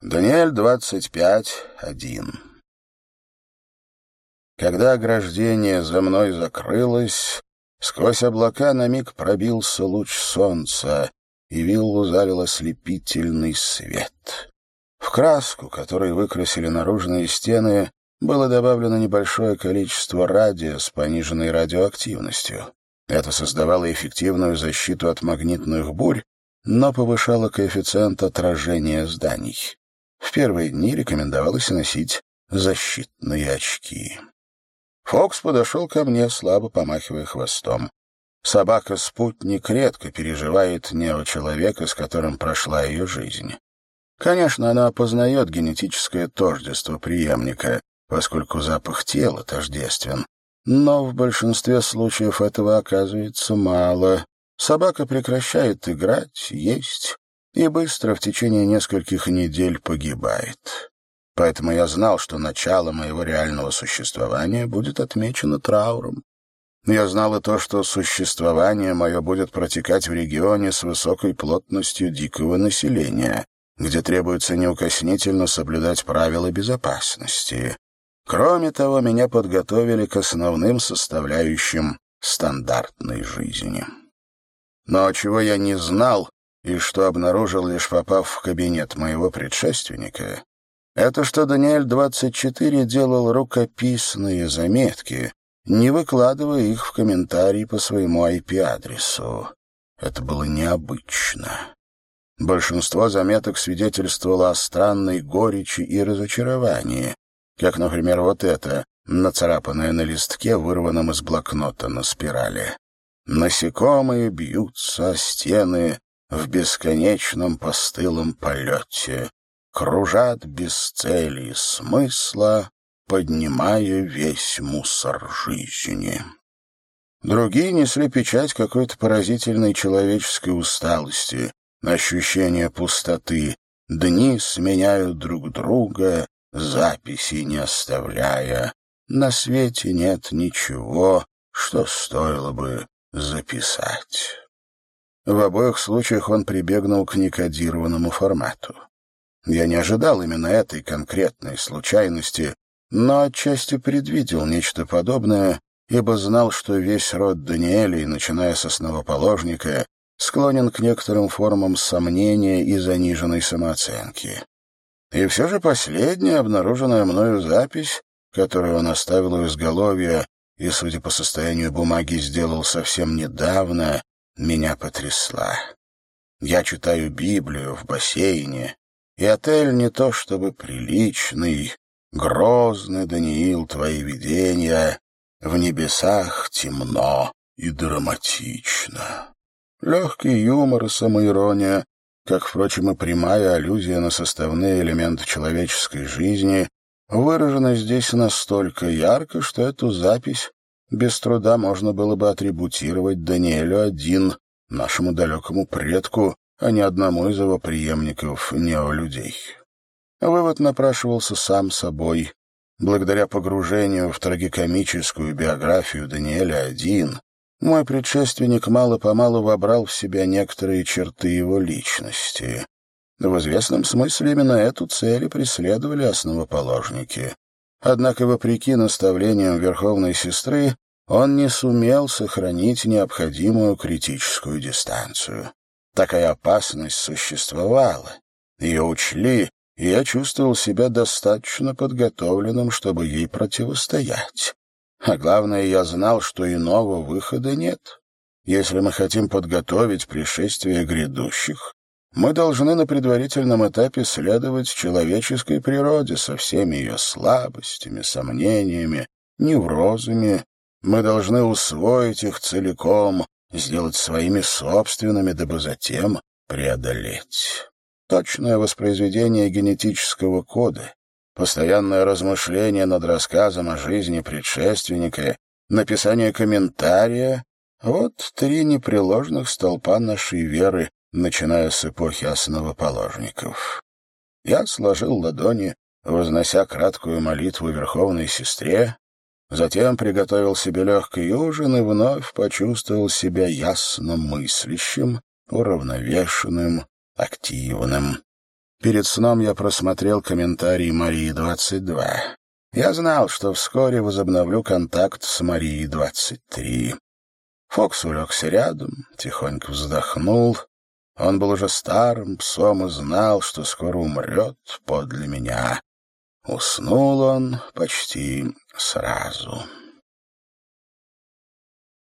Даниэль 25.1 Когда ограждение за мной закрылось, сквозь облака на миг пробился луч солнца, и виллу залил ослепительный свет. В краску, которой выкрасили наружные стены, было добавлено небольшое количество радия с пониженной радиоактивностью. Это создавало эффективную защиту от магнитных бурь, но повышало коэффициент отражения зданий. Первые дни рекомендовалось носить защитные очки. Фокс подошел ко мне, слабо помахивая хвостом. Собака-спутник редко переживает неочеловека, с которым прошла ее жизнь. Конечно, она опознает генетическое тождество преемника, поскольку запах тела тождествен. Но в большинстве случаев этого оказывается мало. Собака прекращает играть, есть и быстро в течение нескольких недель погибает. Поэтому я знал, что начало моего реального существования будет отмечено трауром. Я знал и то, что существование мое будет протекать в регионе с высокой плотностью дикого населения, где требуется неукоснительно соблюдать правила безопасности. Кроме того, меня подготовили к основным составляющим стандартной жизни. Но чего я не знал, и что обнаружил, лишь попав в кабинет моего предшественника, это что Даниэль-24 делал рукописные заметки, не выкладывая их в комментарии по своему IP-адресу. Это было необычно. Большинство заметок свидетельствовало о странной горечи и разочаровании, как, например, вот это, нацарапанное на листке, вырванном из блокнота на спирали. Насекомые бьются о стены, в бесконечном постылом полете, кружат без цели и смысла, поднимая весь мусор жизни. Другие несли печать какой-то поразительной человеческой усталости, ощущение пустоты. Дни сменяют друг друга, записи не оставляя. На свете нет ничего, что стоило бы записать. В обоих случаях он прибегнул к некодированному формату. Я не ожидал именно этой конкретной случайности, но отчасти предвидел нечто подобное, ибо знал, что весь род Даниэлей, начиная с основоположника, склонен к некоторым формам сомнения и заниженной самооценки. И все же последняя обнаруженная мною запись, которую он оставил у изголовья и, судя по состоянию бумаги, сделал совсем недавно, меня потрясла. Я читаю Библию в бассейне, и отель не то чтобы приличный, грозный, Даниил, твои видения, в небесах темно и драматично. Легкий юмор и самоирония, как, впрочем, и прямая аллюзия на составные элементы человеческой жизни, выражены здесь настолько ярко, что эту запись без труда можно было бы атрибутировать Даниэлю один, нашему далекому предку, а не одному из его преемников неолюдей. Вывод напрашивался сам собой. Благодаря погружению в трагикомическую биографию Даниэля один, мой предшественник мало-помалу вобрал в себя некоторые черты его личности. В известном смысле именно эту цель преследовали основоположники. Однако, вопреки наставлениям Верховной Сестры, он не сумел сохранить необходимую критическую дистанцию. Такая опасность существовала. Ее учли, и я чувствовал себя достаточно подготовленным, чтобы ей противостоять. А главное, я знал, что иного выхода нет. Если мы хотим подготовить пришествие грядущих, мы должны на предварительном этапе следовать человеческой природе со всеми ее слабостями, сомнениями, неврозами. Мы должны усвоить их целиком, сделать своими собственными, дабы затем преодолеть. Точное воспроизведение генетического кода, постоянное размышление над рассказом о жизни предшественника, написание комментария — вот три непреложных столпа нашей веры, начиная с эпохи основоположников. Я сложил ладони, вознося краткую молитву Верховной Сестре, затем приготовил себе легкий ужин и вновь почувствовал себя ясно мыслящим, уравновешенным, активным. Перед сном я просмотрел комментарий Марии-22. Я знал, что вскоре возобновлю контакт с Марией-23. Фокс улегся рядом, тихонько вздохнул. Он был уже старым псом и знал, что скоро умрет подле меня. Уснул он почти сразу.